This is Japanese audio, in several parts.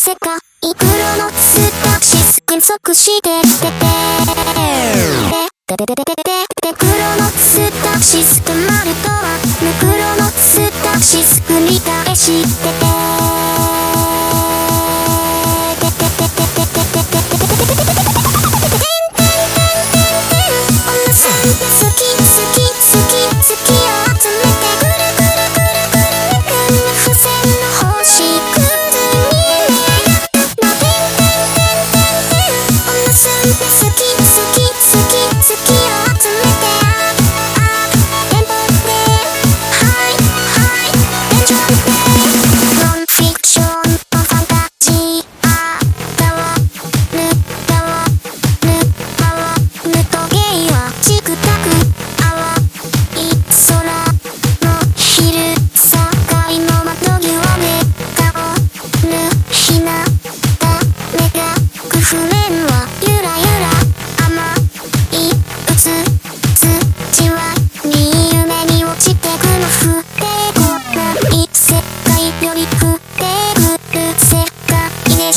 せかいくらのスタシス減速してっててででででででで黒のスタシス止まるとは目黒のスタシス繰り返してて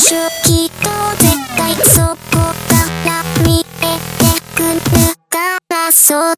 きっと絶対そこから見えてくるからそ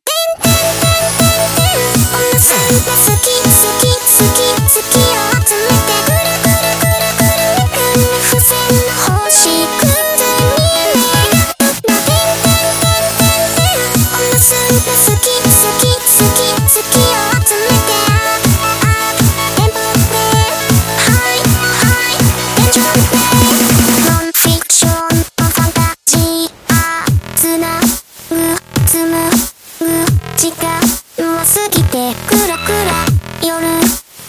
クラクラ夜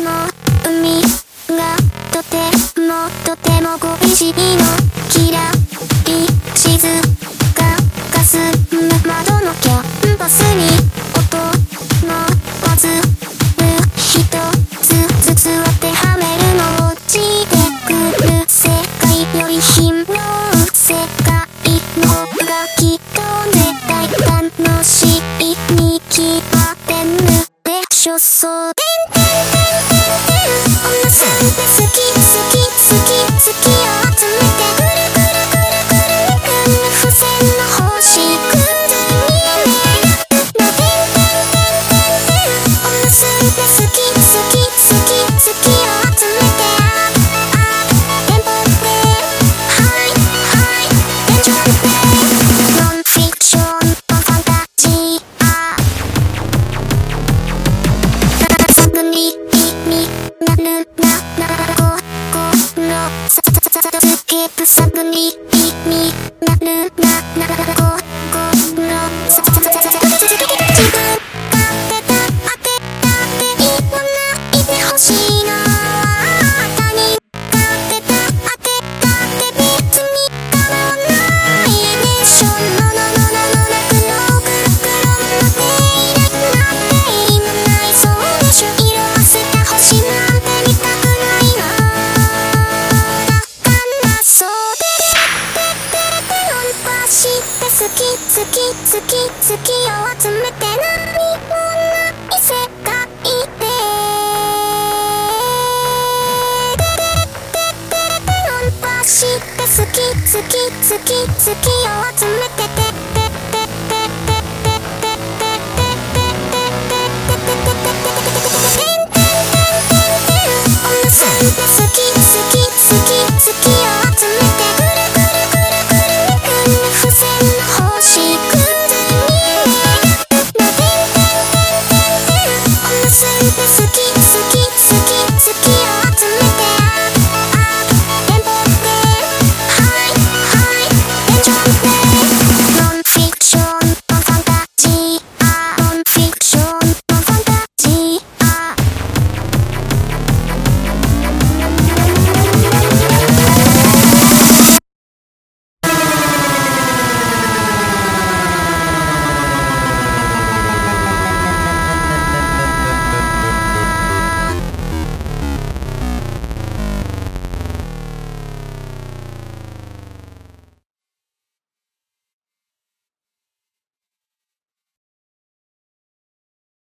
の海がとてもとても恋しいのキラリ静かかすむ窓のキャンバスに音のわず so プソングに、に、なる、な、な、な、な、月月きを集めて何もない世界で論破して好き好き好き好きを集めてて「おなさん